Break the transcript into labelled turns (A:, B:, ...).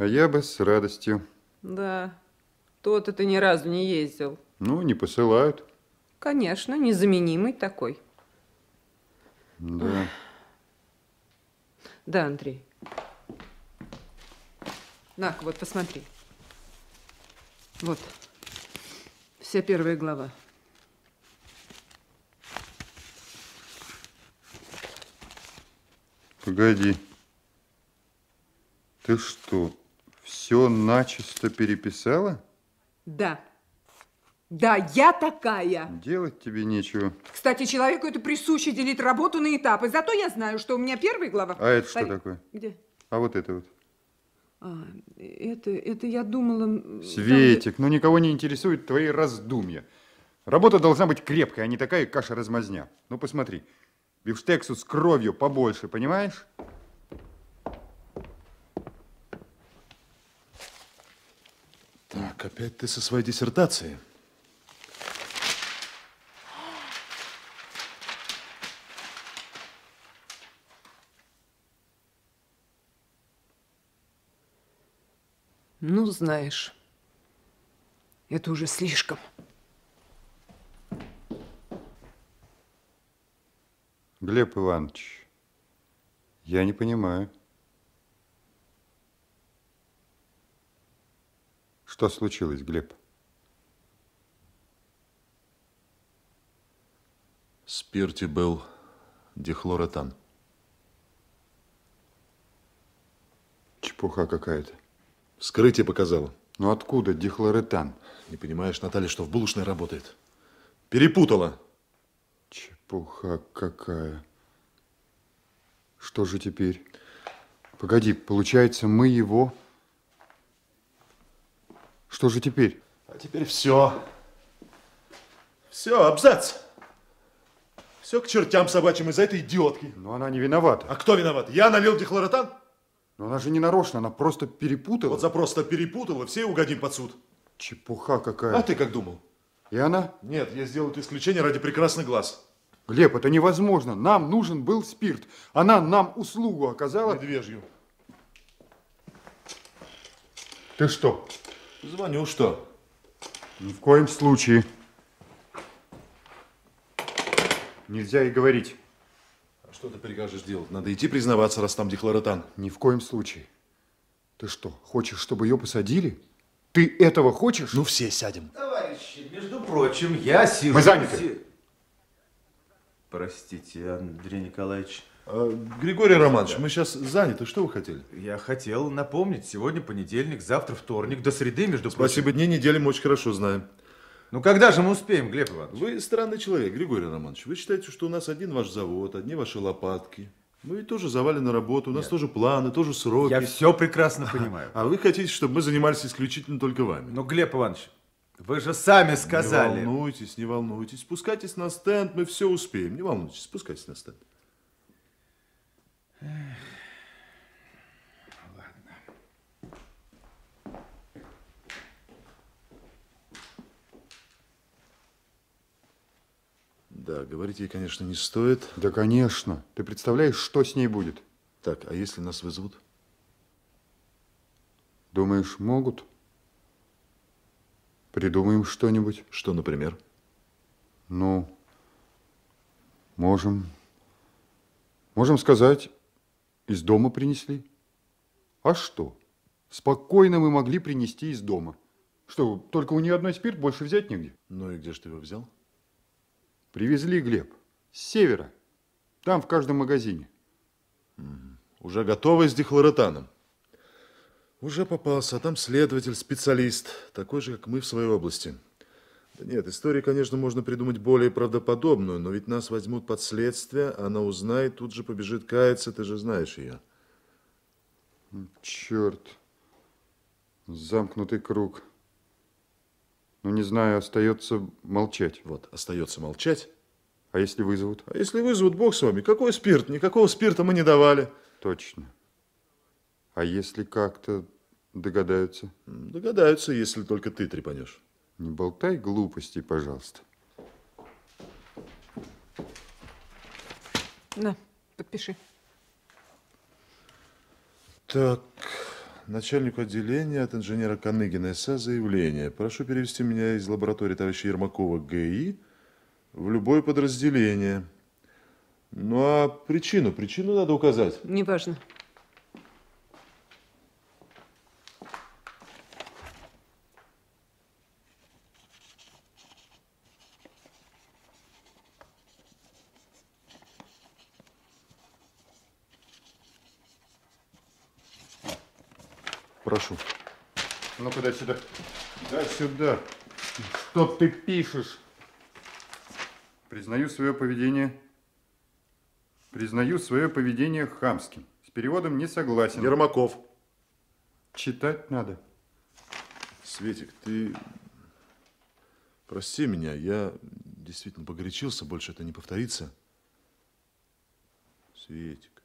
A: А я бы с радостью.
B: Да, то-то ты ни разу не ездил.
A: Ну, не посылают.
B: Конечно, незаменимый такой.
A: Да.
B: Да, Андрей. на вот посмотри. Вот. Вся первая глава.
A: Погоди. Ты что, все начисто переписала?
B: Да. Да, я такая.
A: Делать тебе нечего.
B: Кстати, человеку это присуще делить работу на этапы. Зато я знаю, что у меня первая глава.
A: А это что такое?
B: Где?
A: А вот это вот.
B: А, это, это я думала...
A: Светик, там... ну никого не интересуют твои раздумья. Работа должна быть крепкая, а не такая каша-размазня. Ну, посмотри. Бифштексу с кровью побольше, понимаешь?
C: Так, опять ты со своей диссертацией.
B: Ну, знаешь, это уже слишком.
A: Глеб Иванович, я не понимаю. Что случилось, Глеб?
C: В спирте был дихлоротан.
A: Чепуха какая-то.
C: Вскрытие показало.
A: Ну откуда дихлоретан?
C: Не понимаешь, Наталья, что в булочной работает? Перепутала.
A: Чепуха какая. Что же теперь? Погоди, получается, мы его... Что же теперь?
C: А теперь все. Все, абзац. Все к чертям собачьим из-за этой идиотки.
A: Но она не виновата.
C: А кто виноват? Я налил дихлоротан?
A: Но она же не нарочно, она просто перепутала.
C: Вот за просто перепутала, все угодим под суд.
A: Чепуха какая.
C: А ты как думал?
A: И она?
C: Нет, я сделал это исключение ради прекрасных глаз.
A: Глеб, это невозможно. Нам нужен был спирт. Она нам услугу оказала.
C: Медвежью.
A: Ты что?
C: Звоню, что?
A: Ни в коем случае. Нельзя и говорить.
C: Что ты прикажешь делать? Надо идти признаваться, раз там дихлоротан.
A: Ни в коем случае. Ты что, хочешь, чтобы ее посадили? Ты этого хочешь?
C: Ну, все сядем.
D: Товарищи, между прочим, я сижу...
A: Мы заняты.
D: Простите, Андрей Николаевич.
C: А, Григорий Романович, да. мы сейчас заняты. Что вы хотели?
D: Я хотел напомнить, сегодня понедельник, завтра вторник, до среды, между
C: Спасибо,
D: прочим.
C: дни недели мы очень хорошо знаем.
D: Ну, когда же мы успеем, Глеб Иванович?
C: Вы странный человек, Григорий Романович. Вы считаете, что у нас один ваш завод, одни ваши лопатки. Мы ведь тоже завалены работу, у нас Нет. тоже планы, тоже сроки.
D: Я все прекрасно понимаю.
C: А вы хотите, чтобы мы занимались исключительно только вами?
D: Ну, Глеб Иванович, вы же сами сказали.
C: Не волнуйтесь, не волнуйтесь. Спускайтесь на стенд, мы все успеем. Не волнуйтесь, спускайтесь на стенд. Эх. Да, говорить ей, конечно, не стоит.
A: Да, конечно. Ты представляешь, что с ней будет?
C: Так, а если нас вызовут?
A: Думаешь, могут? Придумаем что-нибудь.
C: Что, например?
A: Ну, можем... Можем сказать, из дома принесли. А что? Спокойно мы могли принести из дома. Что, только у нее одной спирт, больше взять негде?
C: Ну и где же ты его взял?
A: Привезли, Глеб, с севера. Там в каждом магазине.
C: Уже готовы с дихлоротаном. Уже попался, а там следователь, специалист, такой же, как мы в своей области. Нет, историю, конечно, можно придумать более правдоподобную, но ведь нас возьмут под следствие, она узнает, тут же побежит каяться, ты же знаешь ее.
A: Черт, замкнутый круг. Ну, не знаю, остается молчать.
C: Вот, остается молчать.
A: А если вызовут?
C: А если вызовут, бог с вами. Какой спирт? Никакого спирта мы не давали.
A: Точно. А если как-то догадаются?
C: Догадаются, если только ты трепанешь.
A: Не болтай глупостей, пожалуйста.
B: На, подпиши.
C: Так, начальнику отделения от инженера Коныгина СА заявление. Прошу перевести меня из лаборатории товарища Ермакова ГИ в любое подразделение. Ну а причину, причину надо указать.
B: Неважно.
C: Прошу.
A: Ну-ка, дай сюда. Дай сюда. Что ты пишешь? Признаю свое поведение. Признаю свое поведение хамским. С переводом не согласен.
C: Ермаков.
A: Читать надо.
C: Светик, ты прости меня, я действительно погорячился, больше это не повторится. Светик.